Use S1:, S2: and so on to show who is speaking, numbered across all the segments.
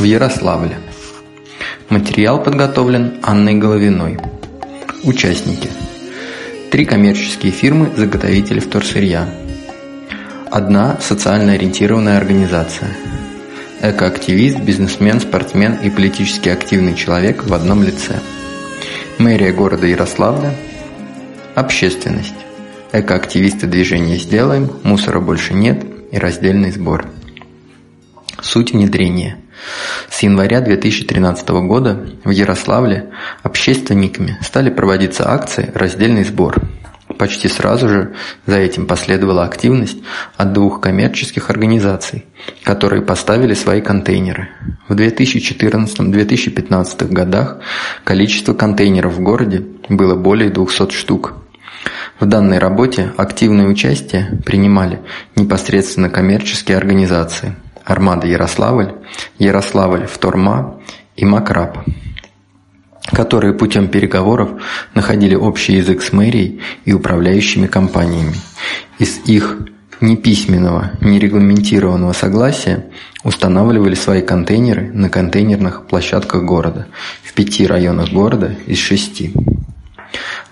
S1: в Ярославле. Материал подготовлен Анной Головиной. Участники. Три коммерческие фирмы-заготовители вторсырья. Одна социально ориентированная организация. Экоактивист, бизнесмен, спортсмен и политически активный человек в одном лице. Мэрия города Ярославля. Общественность. Экоактивисты движения «Сделаем», мусора больше нет и раздельный сбор. Суть внедрения. С января 2013 года в Ярославле общественниками стали проводиться акции «Раздельный сбор». Почти сразу же за этим последовала активность от двух коммерческих организаций, которые поставили свои контейнеры. В 2014-2015 годах количество контейнеров в городе было более 200 штук. В данной работе активное участие принимали непосредственно коммерческие организации – Армада Ярославль, Ярославль Вторма и Макраб, которые путем переговоров находили общий язык с мэрией и управляющими компаниями. Из их неписьменного, нерегламентированного согласия устанавливали свои контейнеры на контейнерных площадках города в пяти районах города из шести.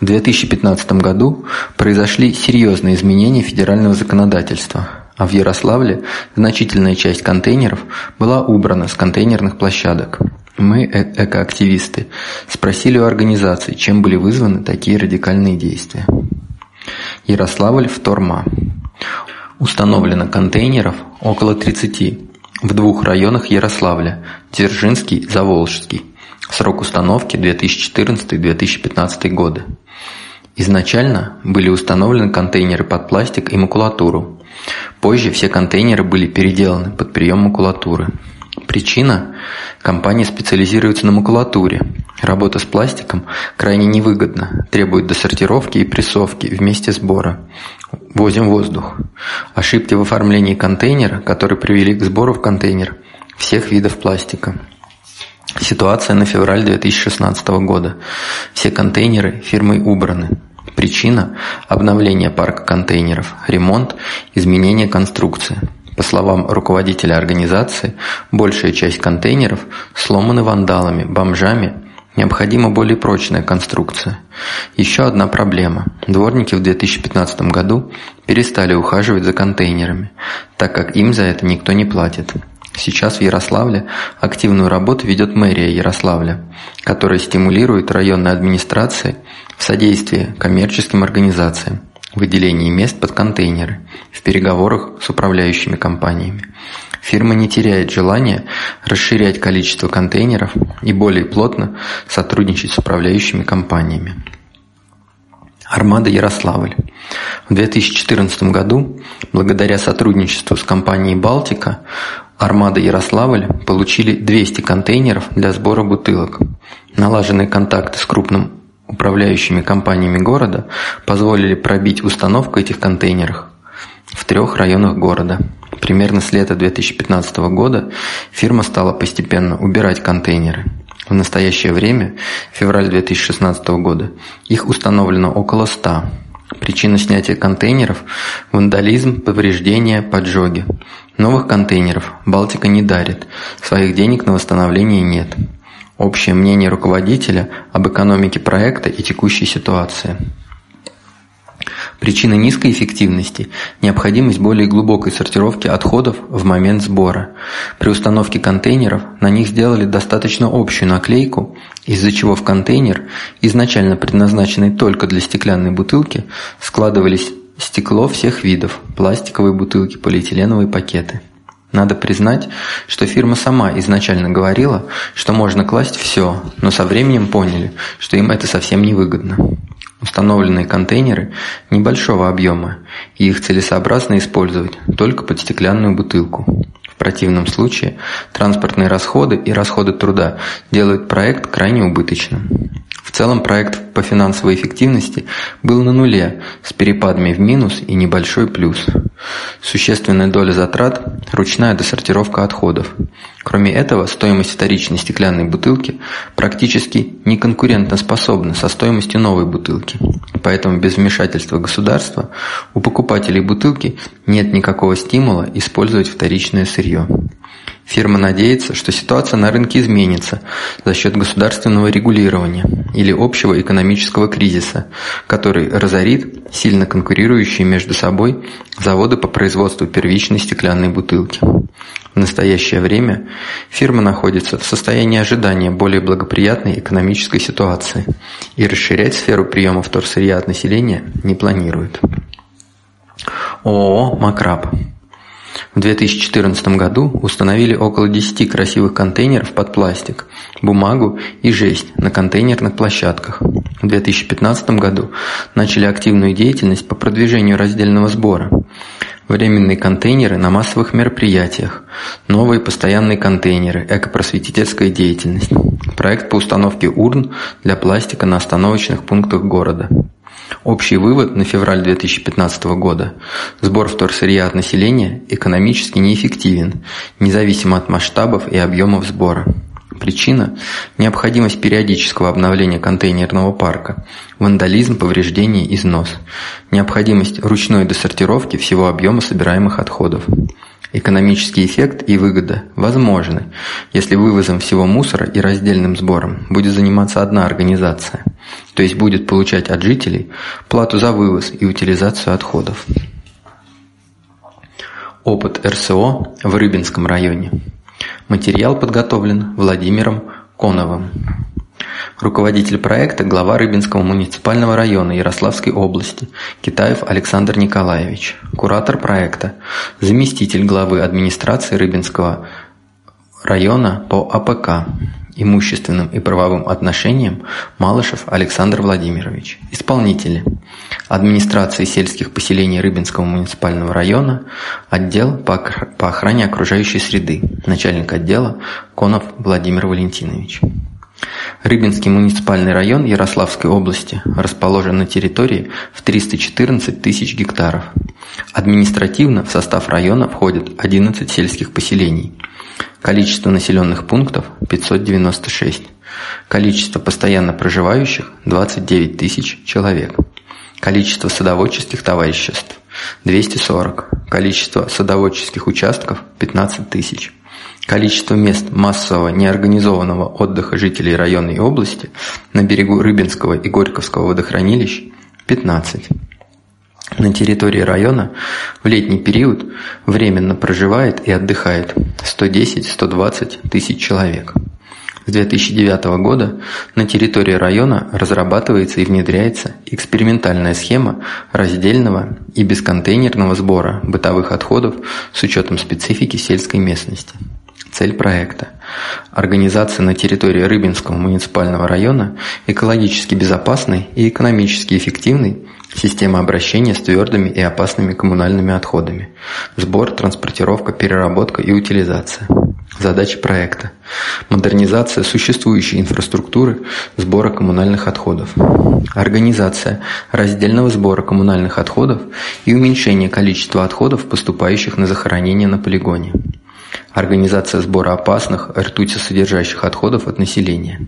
S1: В 2015 году произошли серьезные изменения федерального законодательства – а в Ярославле значительная часть контейнеров была убрана с контейнерных площадок. Мы, э экоактивисты, спросили у организаций, чем были вызваны такие радикальные действия. Ярославль в Торма. Установлено контейнеров около 30 в двух районах Ярославля – Дзержинский, Заволжский. Срок установки 2014-2015 годы. Изначально были установлены контейнеры под пластик и макулатуру. Позже все контейнеры были переделаны под прием макулатуры. Причина – компания специализируется на макулатуре. Работа с пластиком крайне невыгодна, требует досортировки и прессовки вместе сбора. Возим воздух. Ошибки в оформлении контейнера, которые привели к сбору в контейнер всех видов пластика. Ситуация на февраль 2016 года. Все контейнеры фирмой убраны. Причина – обновление парка контейнеров, ремонт, изменение конструкции. По словам руководителя организации, большая часть контейнеров сломаны вандалами, бомжами, необходима более прочная конструкция. Еще одна проблема. Дворники в 2015 году перестали ухаживать за контейнерами, так как им за это никто не платит. Сейчас в Ярославле активную работу ведет мэрия Ярославля, которая стимулирует районные администрации в содействии коммерческим организациям, выделении мест под контейнеры, в переговорах с управляющими компаниями. Фирма не теряет желания расширять количество контейнеров и более плотно сотрудничать с управляющими компаниями. Армада Ярославль. В 2014 году, благодаря сотрудничеству с компанией «Балтика», Армада Ярославль получили 200 контейнеров для сбора бутылок. Налаженные контакты с крупным управляющими компаниями города позволили пробить установку этих контейнеров в трех районах города. Примерно с лета 2015 года фирма стала постепенно убирать контейнеры. В настоящее время, февраль 2016 года, их установлено около 100. Причина снятия контейнеров – вандализм, повреждения, поджоги. Новых контейнеров Балтика не дарит, своих денег на восстановление нет. Общее мнение руководителя об экономике проекта и текущей ситуации. Причина низкой эффективности – необходимость более глубокой сортировки отходов в момент сбора. При установке контейнеров на них сделали достаточно общую наклейку, из-за чего в контейнер, изначально предназначенный только для стеклянной бутылки, складывались стекло всех видов, пластиковые бутылки, полиэтиленовые пакеты. Надо признать, что фирма сама изначально говорила, что можно класть все, но со временем поняли, что им это совсем не выгодно. Установленные контейнеры небольшого объема, и их целесообразно использовать только под стеклянную бутылку. В противном случае транспортные расходы и расходы труда делают проект крайне убыточным. В целом проект по финансовой эффективности был на нуле, с перепадами в минус и небольшой плюс. Существенная доля затрат – ручная досортировка отходов. Кроме этого, стоимость вторичной стеклянной бутылки практически не конкурентоспособна со стоимостью новой бутылки. Поэтому без вмешательства государства у покупателей бутылки нет никакого стимула использовать вторичное сырье. Фирма надеется, что ситуация на рынке изменится за счет государственного регулирования или общего экономического кризиса, который разорит сильно конкурирующие между собой заводы по производству первичной стеклянной бутылки. В настоящее время фирма находится в состоянии ожидания более благоприятной экономической ситуации и расширять сферу приема вторсырья от населения не планирует. ООО «Макраб» В 2014 году установили около 10 красивых контейнеров под пластик, бумагу и жесть на контейнерных площадках. В 2015 году начали активную деятельность по продвижению раздельного сбора. Временные контейнеры на массовых мероприятиях, новые постоянные контейнеры, экопросветительская деятельность, проект по установке урн для пластика на остановочных пунктах города. Общий вывод на февраль 2015 года – сбор вторсырья от населения экономически неэффективен, независимо от масштабов и объемов сбора. Причина – необходимость периодического обновления контейнерного парка, вандализм, повреждение, износ, необходимость ручной досортировки всего объема собираемых отходов. Экономический эффект и выгода возможны, если вывозом всего мусора и раздельным сбором будет заниматься одна организация, то есть будет получать от жителей плату за вывоз и утилизацию отходов. Опыт РСО в Рыбинском районе. Материал подготовлен Владимиром Коновым. Руководитель проекта – глава Рыбинского муниципального района Ярославской области Китаев Александр Николаевич. Куратор проекта – заместитель главы администрации Рыбинского района по АПК, имущественным и правовым отношениям Малышев Александр Владимирович. Исполнители. Администрации сельских поселений Рыбинского муниципального района, отдел по охране окружающей среды, начальник отдела Конов Владимир Валентинович. Рыбинский муниципальный район Ярославской области расположен на территории в 314 тысяч гектаров. Административно в состав района входят 11 сельских поселений. Количество населенных пунктов – 596. Количество постоянно проживающих – 29 тысяч человек. Количество садоводческих товариществ – 240. Количество садоводческих участков – 15 тысяч. Количество мест массового неорганизованного отдыха жителей района и области на берегу Рыбинского и Горьковского водохранилищ – 15. На территории района в летний период временно проживает и отдыхает 110-120 тысяч человек. С 2009 года на территории района разрабатывается и внедряется экспериментальная схема раздельного и бесконтейнерного сбора бытовых отходов с учетом специфики сельской местности. Цель проекта – организация на территории Рыбинского муниципального района экологически безопасной и экономически эффективной системы обращения с твердыми и опасными коммунальными отходами, сбор, транспортировка, переработка и утилизация. Задачи проекта – модернизация существующей инфраструктуры сбора коммунальных отходов, организация раздельного сбора коммунальных отходов и уменьшение количества отходов, поступающих на захоронение на полигоне – Организация сбора опасных, ртутисодержащих отходов от населения.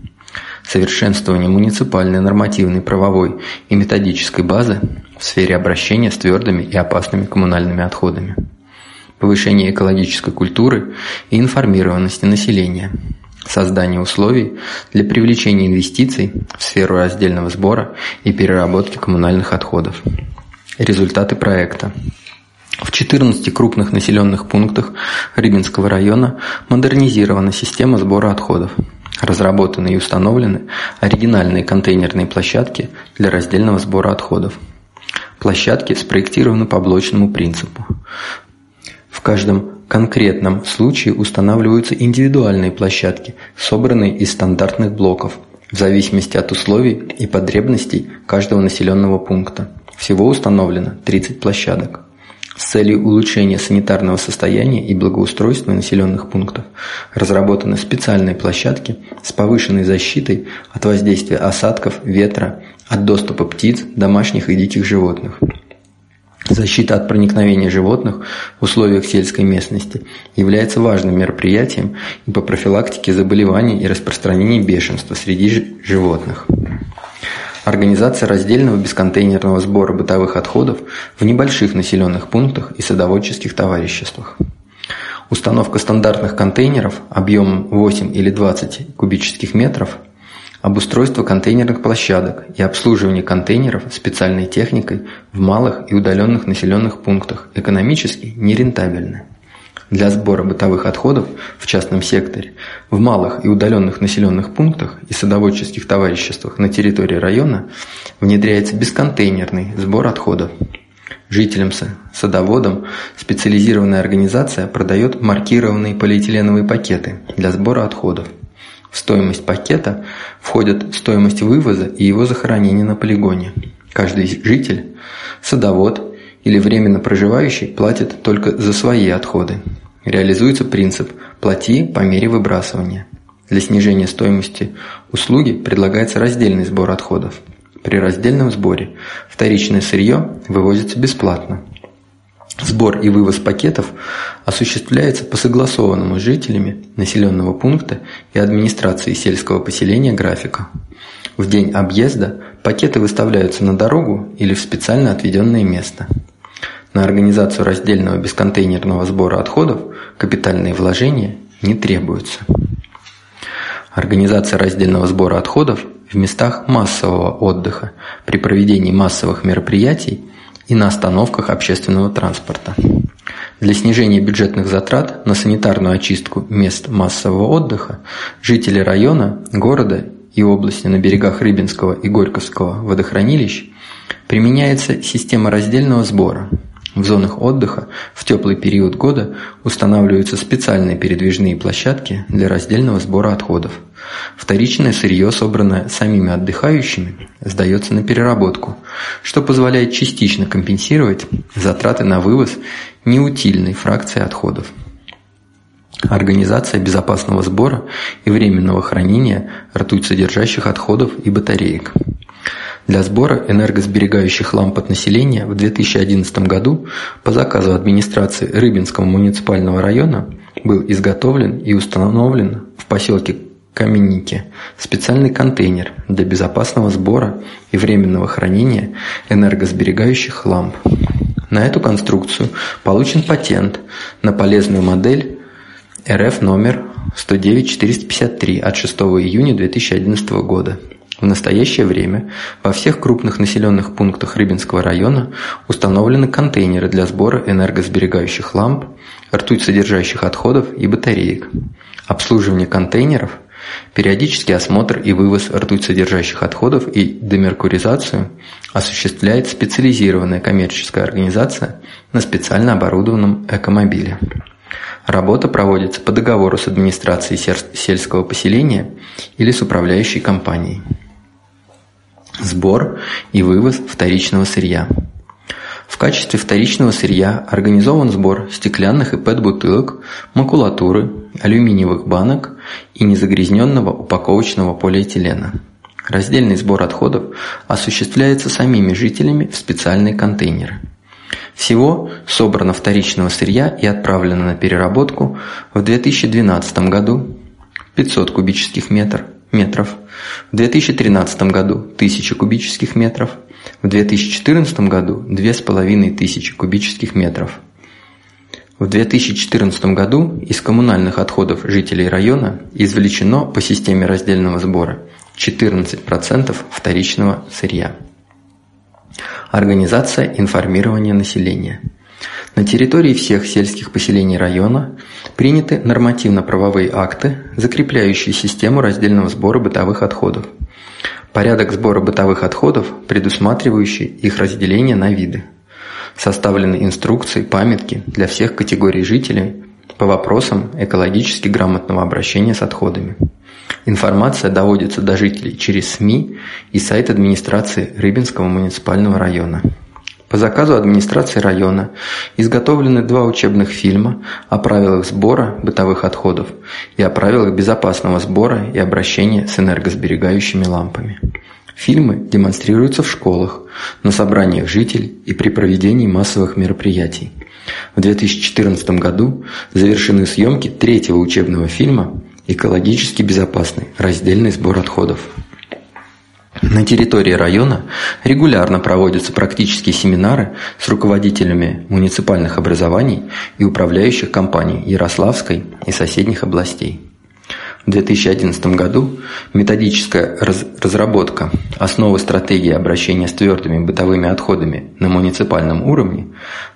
S1: Совершенствование муниципальной нормативной правовой и методической базы в сфере обращения с твердыми и опасными коммунальными отходами. Повышение экологической культуры и информированности населения. Создание условий для привлечения инвестиций в сферу раздельного сбора и переработки коммунальных отходов. Результаты проекта. В 14 крупных населенных пунктах Рыбинского района модернизирована система сбора отходов. Разработаны и установлены оригинальные контейнерные площадки для раздельного сбора отходов. Площадки спроектированы по блочному принципу. Каждом конкретном случае устанавливаются индивидуальные площадки, собранные из стандартных блоков, в зависимости от условий и потребностей каждого населенного пункта. Всего установлено 30 площадок. С целью улучшения санитарного состояния и благоустройства населенных пунктов разработаны специальные площадки с повышенной защитой от воздействия осадков, ветра, от доступа птиц, домашних и диких животных. Защита от проникновения животных в условиях сельской местности является важным мероприятием и по профилактике заболеваний и распространения бешенства среди животных. Организация раздельного бесконтейнерного сбора бытовых отходов в небольших населенных пунктах и садоводческих товариществах. установка стандартных контейнеров объемом 8 или 20 кубических метров, обустройство контейнерных площадок и обслуживание контейнеров специальной техникой в малых и удаленных населенных пунктах экономически нерентабельны. Для сбора бытовых отходов в частном секторе, в малых и удаленных населенных пунктах и садоводческих товариществах на территории района внедряется бесконтейнерный сбор отходов. Жителям, садоводам специализированная организация продает маркированные полиэтиленовые пакеты для сбора отходов. В стоимость пакета входят стоимость вывоза и его захоронения на полигоне. Каждый житель, садовод или временно проживающий платит только за свои отходы. Реализуется принцип «плати по мере выбрасывания». Для снижения стоимости услуги предлагается раздельный сбор отходов. При раздельном сборе вторичное сырье вывозится бесплатно. Сбор и вывоз пакетов осуществляется по согласованному с жителями населенного пункта и администрации сельского поселения графика. В день объезда пакеты выставляются на дорогу или в специально отведенное место. На организацию раздельного бесконтейнерного сбора отходов капитальные вложения не требуются. Организация раздельного сбора отходов в местах массового отдыха при проведении массовых мероприятий и на остановках общественного транспорта. Для снижения бюджетных затрат на санитарную очистку мест массового отдыха жители района, города и области на берегах Рыбинского и Горьковского водохранилищ применяется система раздельного сбора – в зонах отдыха в теплый период года устанавливаются специальные передвижные площадки для раздельного сбора отходов. Вторичное сырье, собранное самими отдыхающими, сдается на переработку, что позволяет частично компенсировать затраты на вывоз неутильной фракции отходов. Организация безопасного сбора и временного хранения ртуть содержащих отходов и батареек – для сбора энергосберегающих ламп от населения в 2011 году по заказу администрации Рыбинского муниципального района был изготовлен и установлен в поселке Каменники специальный контейнер для безопасного сбора и временного хранения энергосберегающих ламп. На эту конструкцию получен патент на полезную модель РФ номер 109453 от 6 июня 2011 года. В настоящее время во всех крупных населенных пунктах Рыбинского района установлены контейнеры для сбора энергосберегающих ламп, ртуть содержащих отходов и батареек. Обслуживание контейнеров, периодический осмотр и вывоз ртуть содержащих отходов и демеркуризацию осуществляет специализированная коммерческая организация на специально оборудованном экомобиле. Работа проводится по договору с администрацией сельского поселения или с управляющей компанией. Сбор и вывоз вторичного сырья. В качестве вторичного сырья организован сбор стеклянных и ПЭТ-бутылок, макулатуры, алюминиевых банок и незагрязненного упаковочного полиэтилена. Раздельный сбор отходов осуществляется самими жителями в специальные контейнеры. Всего собрано вторичного сырья и отправлено на переработку в 2012 году 500 кубических метров, метров, в 2013 году 1000 кубических метров, в 2014 году 2500 кубических метров. В 2014 году из коммунальных отходов жителей района извлечено по системе раздельного сбора 14% вторичного сырья. Организация информирования населения – на территории всех сельских поселений района приняты нормативно-правовые акты, закрепляющие систему раздельного сбора бытовых отходов. Порядок сбора бытовых отходов, предусматривающий их разделение на виды. Составлены инструкции, памятки для всех категорий жителей по вопросам экологически грамотного обращения с отходами. Информация доводится до жителей через СМИ и сайт администрации Рыбинского муниципального района. По заказу администрации района изготовлены два учебных фильма о правилах сбора бытовых отходов и о правилах безопасного сбора и обращения с энергосберегающими лампами. Фильмы демонстрируются в школах, на собраниях жителей и при проведении массовых мероприятий. В 2014 году завершены съемки третьего учебного фильма «Экологически безопасный. Раздельный сбор отходов». На территории района регулярно проводятся практические семинары с руководителями муниципальных образований и управляющих компаний Ярославской и соседних областей. В 2011 году методическая раз разработка основы стратегии обращения с твердыми бытовыми отходами на муниципальном уровне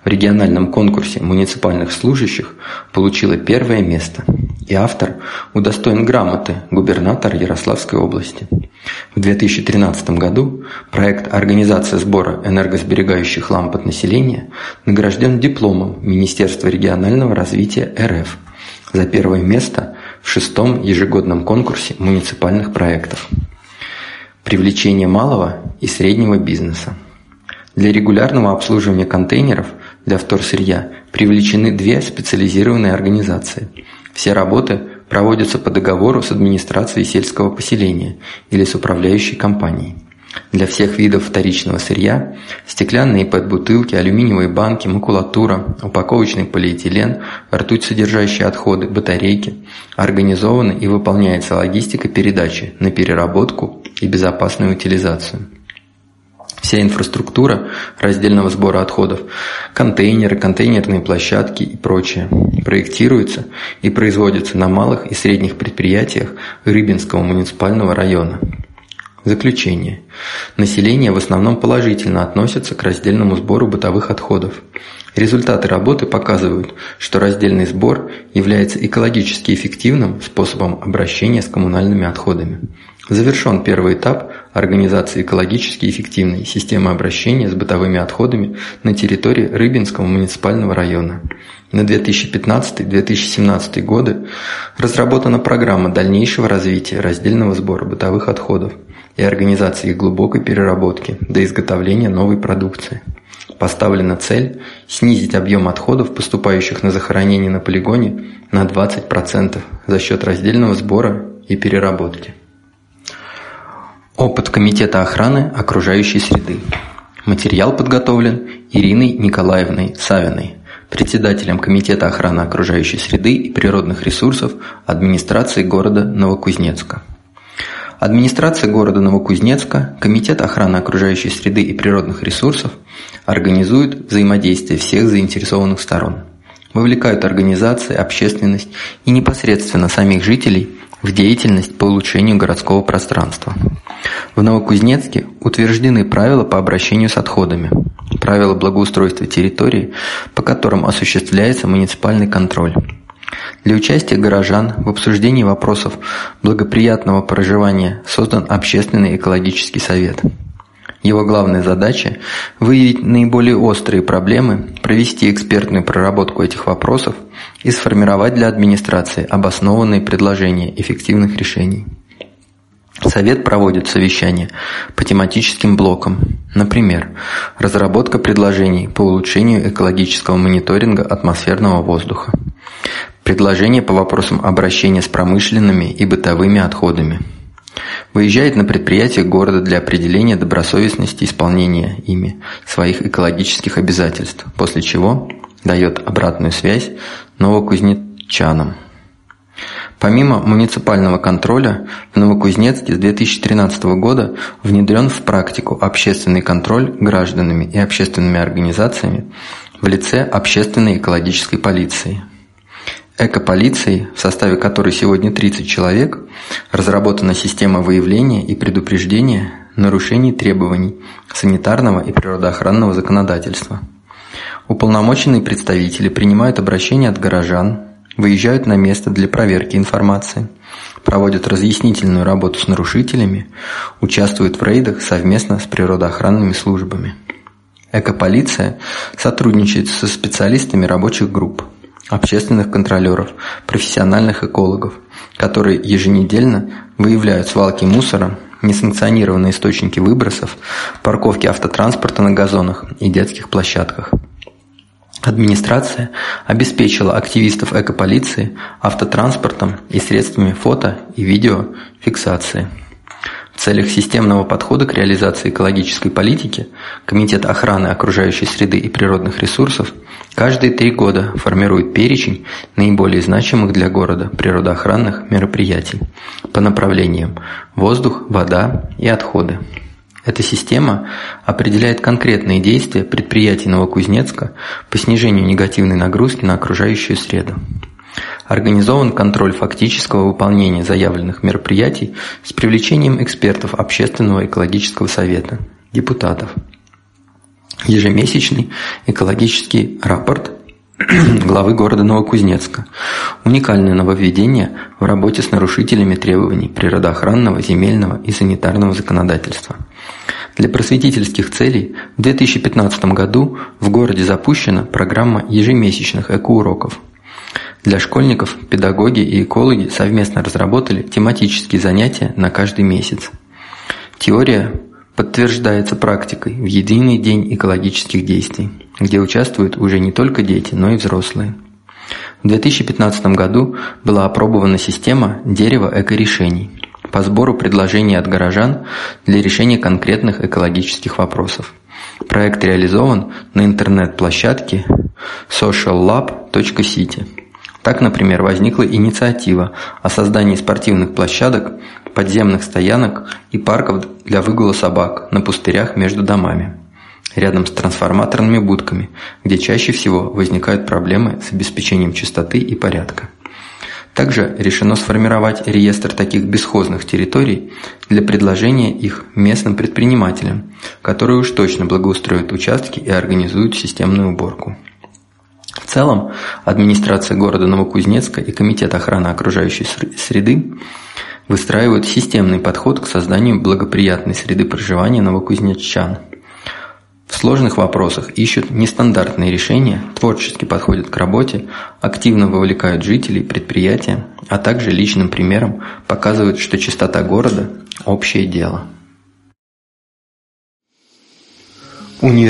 S1: в региональном конкурсе муниципальных служащих получила первое место, и автор удостоен грамоты губернатора Ярославской области. В 2013 году проект «Организация сбора энергосберегающих ламп от населения» награжден дипломом Министерства регионального развития РФ за первое место в шестом ежегодном конкурсе муниципальных проектов. Привлечение малого и среднего бизнеса. Для регулярного обслуживания контейнеров для вторсырья привлечены две специализированные организации. Все работы проводятся по договору с администрацией сельского поселения или с управляющей компанией. Для всех видов вторичного сырья – стеклянные пэт-бутылки, алюминиевые банки, макулатура, упаковочный полиэтилен, ртуть содержащие отходы, батарейки – организована и выполняется логистика передачи на переработку и безопасную утилизацию. Вся инфраструктура раздельного сбора отходов, контейнеры, контейнерные площадки и прочее проектируется и производится на малых и средних предприятиях Рыбинского муниципального района. Заключение. Население в основном положительно относится к раздельному сбору бытовых отходов. Результаты работы показывают, что раздельный сбор является экологически эффективным способом обращения с коммунальными отходами. Завершен первый этап организации экологически эффективной системы обращения с бытовыми отходами на территории Рыбинского муниципального района. На 2015-2017 годы разработана программа дальнейшего развития раздельного сбора бытовых отходов – и организации их глубокой переработки до изготовления новой продукции. Поставлена цель снизить объем отходов, поступающих на захоронение на полигоне, на 20% за счет раздельного сбора и переработки. Опыт Комитета охраны окружающей среды. Материал подготовлен Ириной Николаевной Савиной, председателем Комитета охраны окружающей среды и природных ресурсов администрации города Новокузнецка. Администрация города Новокузнецка, Комитет охраны окружающей среды и природных ресурсов организуют взаимодействие всех заинтересованных сторон. Вовлекают организации, общественность и непосредственно самих жителей в деятельность по улучшению городского пространства. В Новокузнецке утверждены правила по обращению с отходами, правила благоустройства территории, по которым осуществляется муниципальный контроль, для участия горожан в обсуждении вопросов благоприятного проживания создан Общественный экологический совет. Его главная задача – выявить наиболее острые проблемы, провести экспертную проработку этих вопросов и сформировать для администрации обоснованные предложения эффективных решений. Совет проводит совещания по тематическим блокам, например, разработка предложений по улучшению экологического мониторинга атмосферного воздуха, Предложения по вопросам обращения с промышленными и бытовыми отходами. Выезжает на предприятия города для определения добросовестности исполнения ими своих экологических обязательств, после чего дает обратную связь новокузнечанам. Помимо муниципального контроля, в Новокузнецке с 2013 года внедрен в практику общественный контроль гражданами и общественными организациями в лице общественной экологической полиции – Экополицией, в составе которой сегодня 30 человек, разработана система выявления и предупреждения нарушений требований санитарного и природоохранного законодательства. Уполномоченные представители принимают обращения от горожан, выезжают на место для проверки информации, проводят разъяснительную работу с нарушителями, участвуют в рейдах совместно с природоохранными службами. Экополиция сотрудничает со специалистами рабочих групп – общественных контролеров, профессиональных экологов, которые еженедельно выявляют свалки мусора, несанкционированные источники выбросов, парковки автотранспорта на газонах и детских площадках. Администрация обеспечила активистов экополиции автотранспортом и средствами фото и видеофиксации. В целях системного подхода к реализации экологической политики Комитет охраны окружающей среды и природных ресурсов каждые три года формирует перечень наиболее значимых для города природоохранных мероприятий по направлениям воздух, вода и отходы. Эта система определяет конкретные действия предприятий Новокузнецка по снижению негативной нагрузки на окружающую среду. Организован контроль фактического выполнения заявленных мероприятий с привлечением экспертов Общественного экологического совета, депутатов. Ежемесячный экологический рапорт главы города Новокузнецка. Уникальное нововведение в работе с нарушителями требований природоохранного, земельного и санитарного законодательства. Для просветительских целей в 2015 году в городе запущена программа ежемесячных экоуроков. Для школьников педагоги и экологи совместно разработали тематические занятия на каждый месяц. Теория подтверждается практикой в единый день экологических действий, где участвуют уже не только дети, но и взрослые. В 2015 году была опробована система дерева экорешений по сбору предложений от горожан для решения конкретных экологических вопросов. Проект реализован на интернет-площадке sociallab.city. Так, например, возникла инициатива о создании спортивных площадок, подземных стоянок и парков для выгула собак на пустырях между домами, рядом с трансформаторными будками, где чаще всего возникают проблемы с обеспечением чистоты и порядка. Также решено сформировать реестр таких бесхозных территорий для предложения их местным предпринимателям, которые уж точно благоустроят участки и организуют системную уборку. В целом, администрация города Новокузнецка и Комитет охраны окружающей среды выстраивают системный подход к созданию благоприятной среды проживания новокузнеччан. В сложных вопросах ищут нестандартные решения, творчески подходят к работе, активно вовлекают жителей, предприятия, а также личным примером показывают, что чистота города – общее дело.